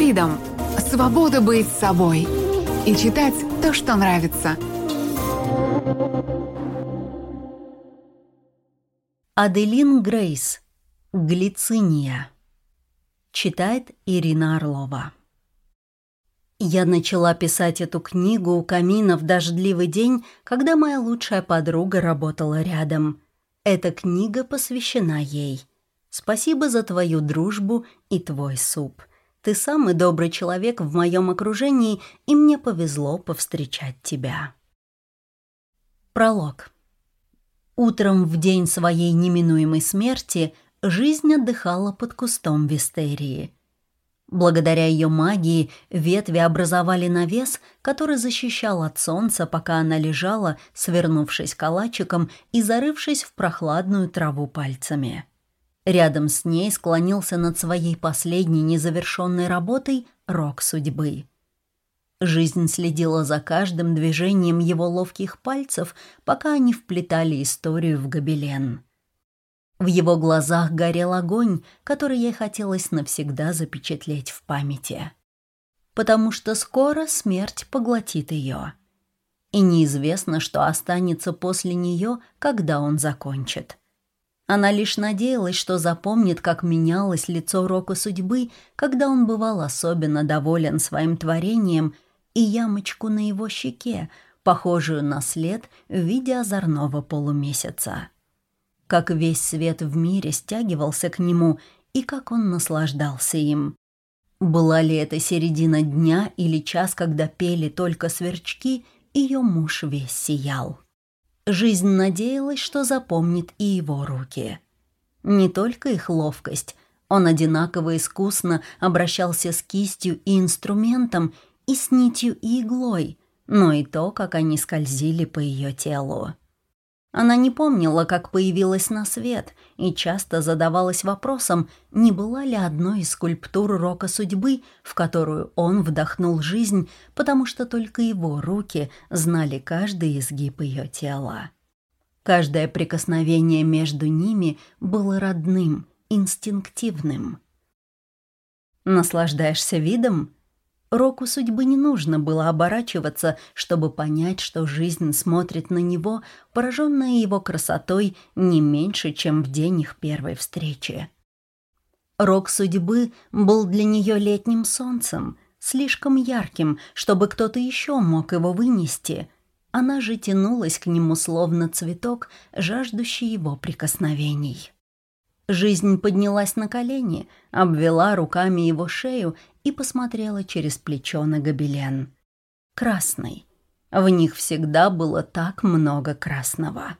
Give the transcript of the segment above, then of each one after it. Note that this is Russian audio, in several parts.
Freedom – свобода быть собой и читать то, что нравится. Аделин Грейс. Глициния. Читает Ирина Орлова. Я начала писать эту книгу у камина в дождливый день, когда моя лучшая подруга работала рядом. Эта книга посвящена ей. Спасибо за твою дружбу и твой суп. Ты самый добрый человек в моем окружении, и мне повезло повстречать тебя. Пролог. Утром в день своей неминуемой смерти жизнь отдыхала под кустом вистерии. Благодаря ее магии ветви образовали навес, который защищал от солнца, пока она лежала, свернувшись калачиком и зарывшись в прохладную траву пальцами. Рядом с ней склонился над своей последней незавершенной работой рок судьбы. Жизнь следила за каждым движением его ловких пальцев, пока они вплетали историю в гобелен. В его глазах горел огонь, который ей хотелось навсегда запечатлеть в памяти. Потому что скоро смерть поглотит ее. И неизвестно, что останется после нее, когда он закончит. Она лишь надеялась, что запомнит, как менялось лицо Рока судьбы, когда он бывал особенно доволен своим творением, и ямочку на его щеке, похожую на след в виде озорного полумесяца. Как весь свет в мире стягивался к нему, и как он наслаждался им. Была ли это середина дня или час, когда пели только сверчки, ее муж весь сиял. Жизнь надеялась, что запомнит и его руки. Не только их ловкость, он одинаково искусно обращался с кистью и инструментом, и с нитью и иглой, но и то, как они скользили по ее телу. Она не помнила, как появилась на свет, и часто задавалась вопросом, не была ли одной из скульптур рока судьбы, в которую он вдохнул жизнь, потому что только его руки знали каждый изгиб ее тела. Каждое прикосновение между ними было родным, инстинктивным. «Наслаждаешься видом?» Року судьбы не нужно было оборачиваться, чтобы понять, что жизнь смотрит на него, пораженная его красотой, не меньше, чем в день их первой встречи. Рок судьбы был для нее летним солнцем, слишком ярким, чтобы кто-то еще мог его вынести. Она же тянулась к нему словно цветок, жаждущий его прикосновений. Жизнь поднялась на колени, обвела руками его шею и посмотрела через плечо на гобелен. Красный. В них всегда было так много красного.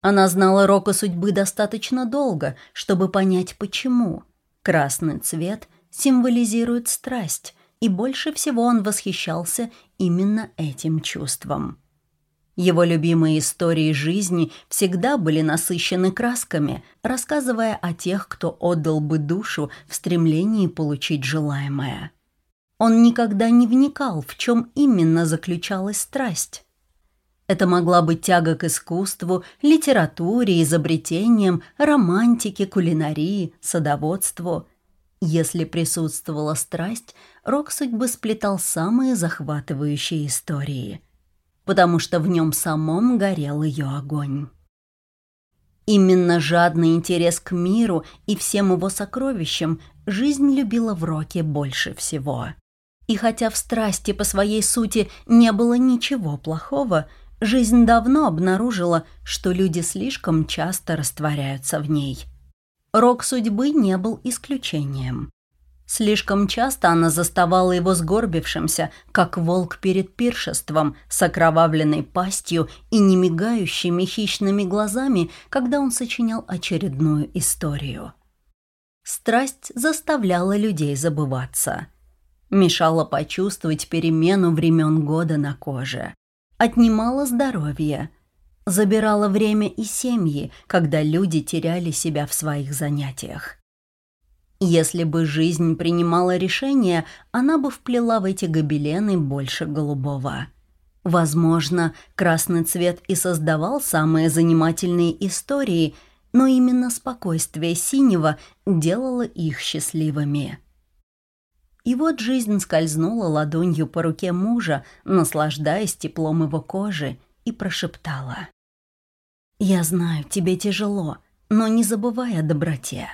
Она знала Рока судьбы достаточно долго, чтобы понять, почему. Красный цвет символизирует страсть, и больше всего он восхищался именно этим чувством. Его любимые истории жизни всегда были насыщены красками, рассказывая о тех, кто отдал бы душу в стремлении получить желаемое. Он никогда не вникал, в чем именно заключалась страсть. Это могла быть тяга к искусству, литературе, изобретениям, романтике, кулинарии, садоводству. Если присутствовала страсть, Рок судьбы сплетал самые захватывающие истории – потому что в нем самом горел ее огонь. Именно жадный интерес к миру и всем его сокровищам жизнь любила в Роке больше всего. И хотя в страсти по своей сути не было ничего плохого, жизнь давно обнаружила, что люди слишком часто растворяются в ней. Рок судьбы не был исключением. Слишком часто она заставала его сгорбившимся, как волк перед пиршеством, с окровавленной пастью и немигающими хищными глазами, когда он сочинял очередную историю. Страсть заставляла людей забываться. Мешала почувствовать перемену времен года на коже. Отнимала здоровье. Забирала время и семьи, когда люди теряли себя в своих занятиях. Если бы жизнь принимала решение, она бы вплела в эти гобелены больше голубого. Возможно, красный цвет и создавал самые занимательные истории, но именно спокойствие синего делало их счастливыми. И вот жизнь скользнула ладонью по руке мужа, наслаждаясь теплом его кожи, и прошептала. «Я знаю, тебе тяжело, но не забывай о доброте».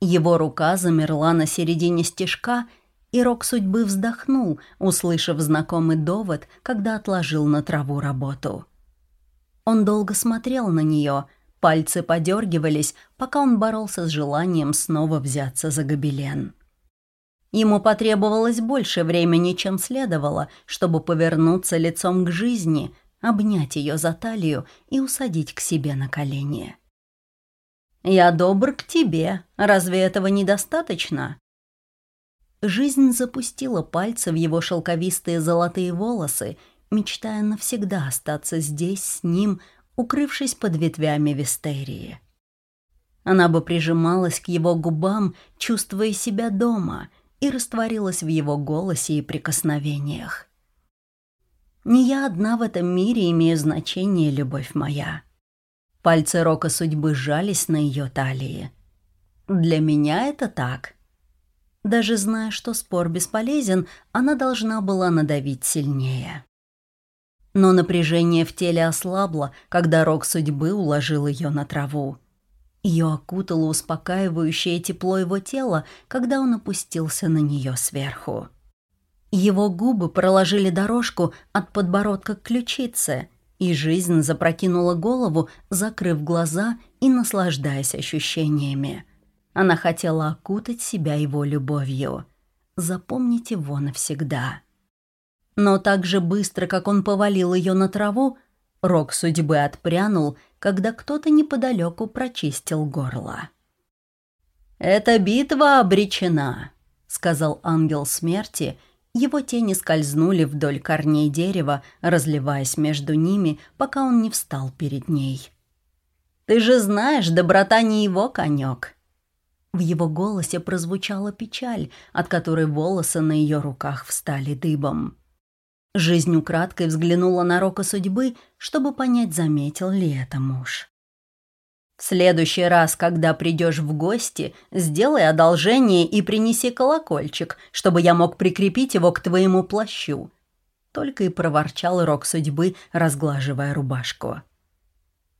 Его рука замерла на середине стежка, и рок судьбы вздохнул, услышав знакомый довод, когда отложил на траву работу. Он долго смотрел на нее, пальцы подергивались, пока он боролся с желанием снова взяться за гобелен. Ему потребовалось больше времени, чем следовало, чтобы повернуться лицом к жизни, обнять ее за талию и усадить к себе на колени. «Я добр к тебе. Разве этого недостаточно?» Жизнь запустила пальцы в его шелковистые золотые волосы, мечтая навсегда остаться здесь с ним, укрывшись под ветвями вистерии. Она бы прижималась к его губам, чувствуя себя дома, и растворилась в его голосе и прикосновениях. «Не я одна в этом мире имею значение, любовь моя». Пальцы рока судьбы сжались на ее талии. «Для меня это так». Даже зная, что спор бесполезен, она должна была надавить сильнее. Но напряжение в теле ослабло, когда рок судьбы уложил ее на траву. Ее окутало успокаивающее тепло его тела, когда он опустился на нее сверху. Его губы проложили дорожку от подбородка к ключице, и жизнь запрокинула голову, закрыв глаза и наслаждаясь ощущениями. Она хотела окутать себя его любовью, запомнить его навсегда. Но так же быстро, как он повалил ее на траву, рок судьбы отпрянул когда кто-то неподалеку прочистил горло. «Эта битва обречена», — сказал ангел смерти. Его тени скользнули вдоль корней дерева, разливаясь между ними, пока он не встал перед ней. «Ты же знаешь, доброта не его конек». В его голосе прозвучала печаль, от которой волосы на ее руках встали дыбом. Жизнь украдкой взглянула на рока судьбы, чтобы понять, заметил ли это муж. «В следующий раз, когда придешь в гости, сделай одолжение и принеси колокольчик, чтобы я мог прикрепить его к твоему плащу», только и проворчал рок судьбы, разглаживая рубашку.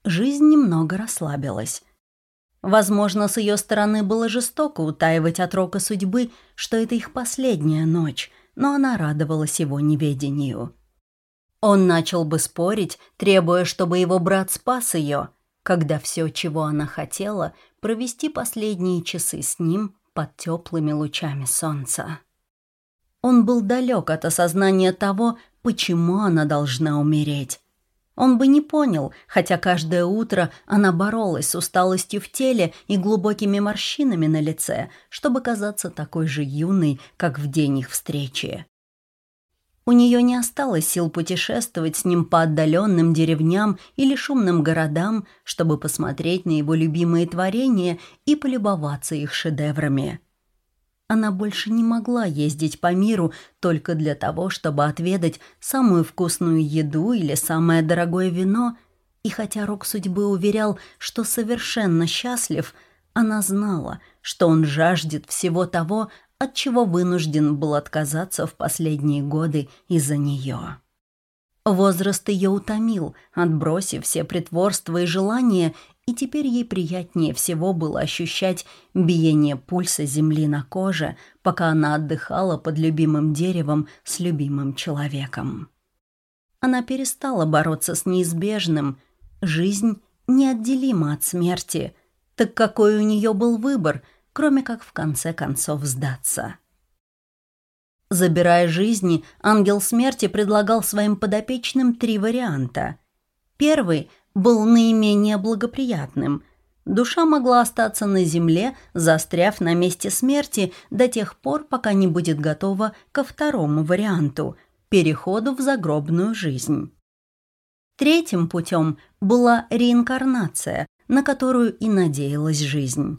Жизнь немного расслабилась. Возможно, с ее стороны было жестоко утаивать от рока судьбы, что это их последняя ночь — но она радовалась его неведению. Он начал бы спорить, требуя, чтобы его брат спас ее, когда все, чего она хотела, провести последние часы с ним под теплыми лучами солнца. Он был далек от осознания того, почему она должна умереть. Он бы не понял, хотя каждое утро она боролась с усталостью в теле и глубокими морщинами на лице, чтобы казаться такой же юной, как в день их встречи. У нее не осталось сил путешествовать с ним по отдаленным деревням или шумным городам, чтобы посмотреть на его любимые творения и полюбоваться их шедеврами. Она больше не могла ездить по миру только для того, чтобы отведать самую вкусную еду или самое дорогое вино, и хотя Рок судьбы уверял, что совершенно счастлив, она знала, что он жаждет всего того, от чего вынужден был отказаться в последние годы из-за нее. Возраст ее утомил, отбросив все притворства и желания, и теперь ей приятнее всего было ощущать биение пульса земли на коже, пока она отдыхала под любимым деревом с любимым человеком. Она перестала бороться с неизбежным. Жизнь неотделима от смерти. Так какой у нее был выбор, кроме как в конце концов сдаться? Забирая жизни, ангел смерти предлагал своим подопечным три варианта. Первый был наименее благоприятным. Душа могла остаться на земле, застряв на месте смерти до тех пор, пока не будет готова ко второму варианту – переходу в загробную жизнь. Третьим путем была реинкарнация, на которую и надеялась жизнь.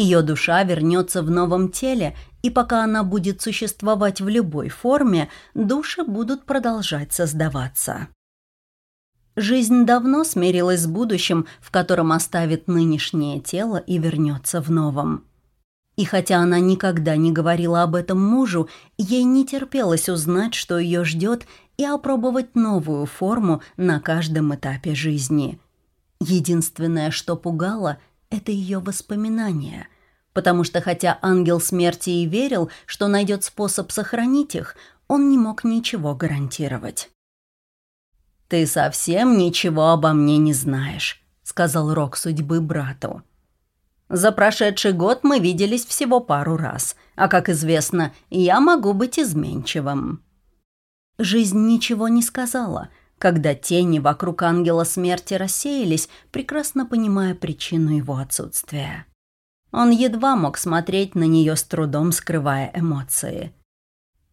Ее душа вернется в новом теле, и пока она будет существовать в любой форме, души будут продолжать создаваться. Жизнь давно смирилась с будущим, в котором оставит нынешнее тело и вернется в новом. И хотя она никогда не говорила об этом мужу, ей не терпелось узнать, что ее ждет, и опробовать новую форму на каждом этапе жизни. Единственное, что пугало, это ее воспоминания, потому что хотя ангел смерти и верил, что найдет способ сохранить их, он не мог ничего гарантировать. «Ты совсем ничего обо мне не знаешь», — сказал Рок судьбы брату. «За прошедший год мы виделись всего пару раз, а, как известно, я могу быть изменчивым». Жизнь ничего не сказала, когда тени вокруг ангела смерти рассеялись, прекрасно понимая причину его отсутствия. Он едва мог смотреть на нее с трудом, скрывая эмоции.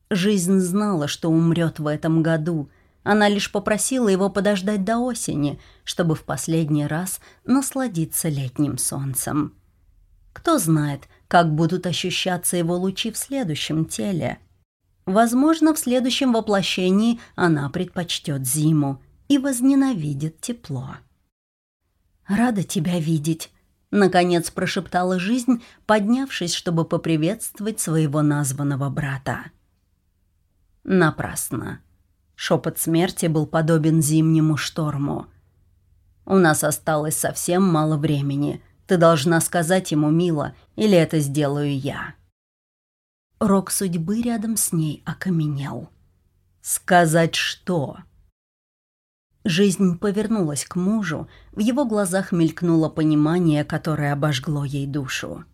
Жизнь знала, что умрет в этом году. Она лишь попросила его подождать до осени, чтобы в последний раз насладиться летним солнцем. Кто знает, как будут ощущаться его лучи в следующем теле – Возможно, в следующем воплощении она предпочтет зиму и возненавидит тепло. «Рада тебя видеть», — наконец прошептала жизнь, поднявшись, чтобы поприветствовать своего названного брата. Напрасно. Шепот смерти был подобен зимнему шторму. «У нас осталось совсем мало времени. Ты должна сказать ему, мило, или это сделаю я». Рок судьбы рядом с ней окаменел. «Сказать что?» Жизнь повернулась к мужу, в его глазах мелькнуло понимание, которое обожгло ей душу.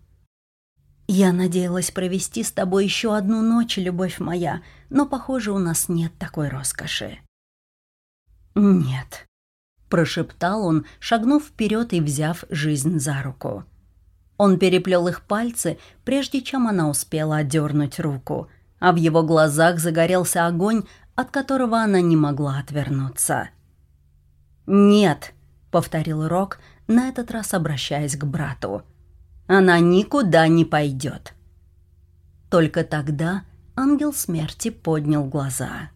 «Я надеялась провести с тобой еще одну ночь, любовь моя, но, похоже, у нас нет такой роскоши». «Нет», — прошептал он, шагнув вперед и взяв жизнь за руку. Он переплел их пальцы, прежде чем она успела отдернуть руку, а в его глазах загорелся огонь, от которого она не могла отвернуться. «Нет», — повторил Рок, на этот раз обращаясь к брату. «Она никуда не пойдет». Только тогда ангел смерти поднял глаза.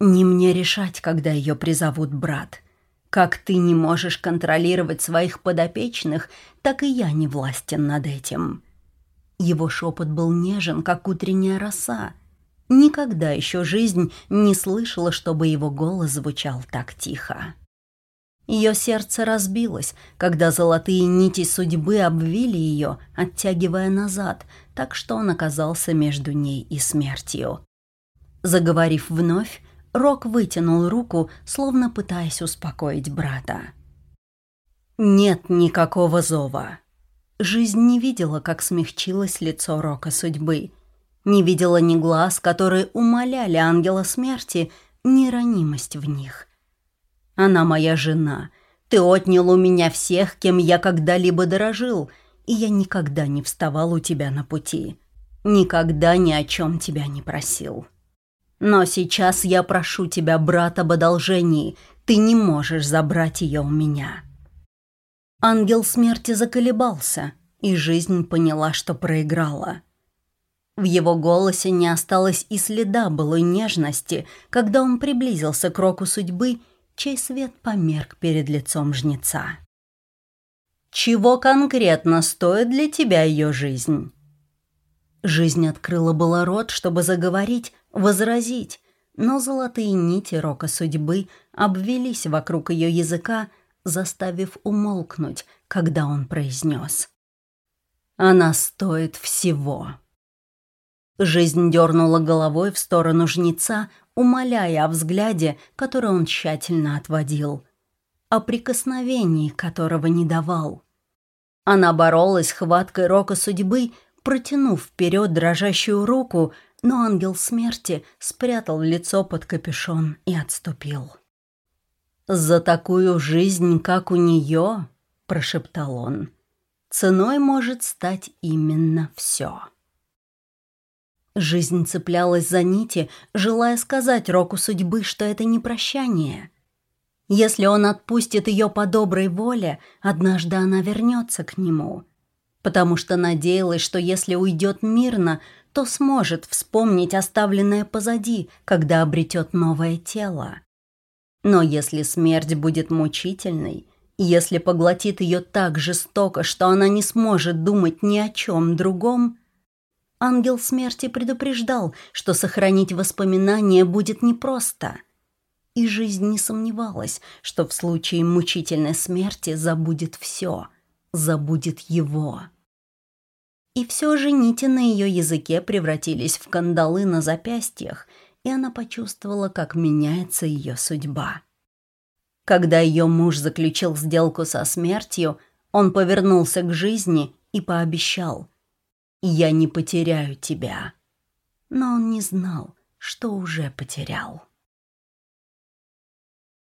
«Не мне решать, когда ее призовут брат. Как ты не можешь контролировать своих подопечных, так и я не властен над этим. Его шепот был нежен, как утренняя роса. Никогда еще жизнь не слышала, чтобы его голос звучал так тихо. Ее сердце разбилось, когда золотые нити судьбы обвили ее, оттягивая назад, так что он оказался между ней и смертью. Заговорив вновь, Рок вытянул руку, словно пытаясь успокоить брата. «Нет никакого зова». Жизнь не видела, как смягчилось лицо Рока судьбы. Не видела ни глаз, которые умоляли ангела смерти, ни ранимость в них. «Она моя жена. Ты отнял у меня всех, кем я когда-либо дорожил, и я никогда не вставал у тебя на пути. Никогда ни о чем тебя не просил». Но сейчас я прошу тебя, брат, об одолжении. Ты не можешь забрать ее у меня». Ангел смерти заколебался, и жизнь поняла, что проиграла. В его голосе не осталось и следа былой нежности, когда он приблизился к року судьбы, чей свет померк перед лицом жнеца. «Чего конкретно стоит для тебя ее жизнь?» Жизнь открыла было рот, чтобы заговорить, возразить, но золотые нити рока судьбы обвелись вокруг ее языка, заставив умолкнуть, когда он произнес. «Она стоит всего». Жизнь дернула головой в сторону жнеца, умоляя о взгляде, который он тщательно отводил, о прикосновении, которого не давал. Она боролась хваткой рока судьбы, протянув вперед дрожащую руку, но ангел смерти спрятал лицо под капюшон и отступил. «За такую жизнь, как у нее», — прошептал он, — «ценой может стать именно все». Жизнь цеплялась за нити, желая сказать Року судьбы, что это не прощание. Если он отпустит ее по доброй воле, однажды она вернется к нему — потому что надеялась, что если уйдет мирно, то сможет вспомнить оставленное позади, когда обретет новое тело. Но если смерть будет мучительной, Если поглотит ее так жестоко, что она не сможет думать ни о чем другом, ангел смерти предупреждал, что сохранить воспоминания будет непросто. И жизнь не сомневалась, что в случае мучительной смерти забудет все, забудет его. И все же нити на ее языке превратились в кандалы на запястьях, и она почувствовала, как меняется ее судьба. Когда ее муж заключил сделку со смертью, он повернулся к жизни и пообещал «Я не потеряю тебя». Но он не знал, что уже потерял.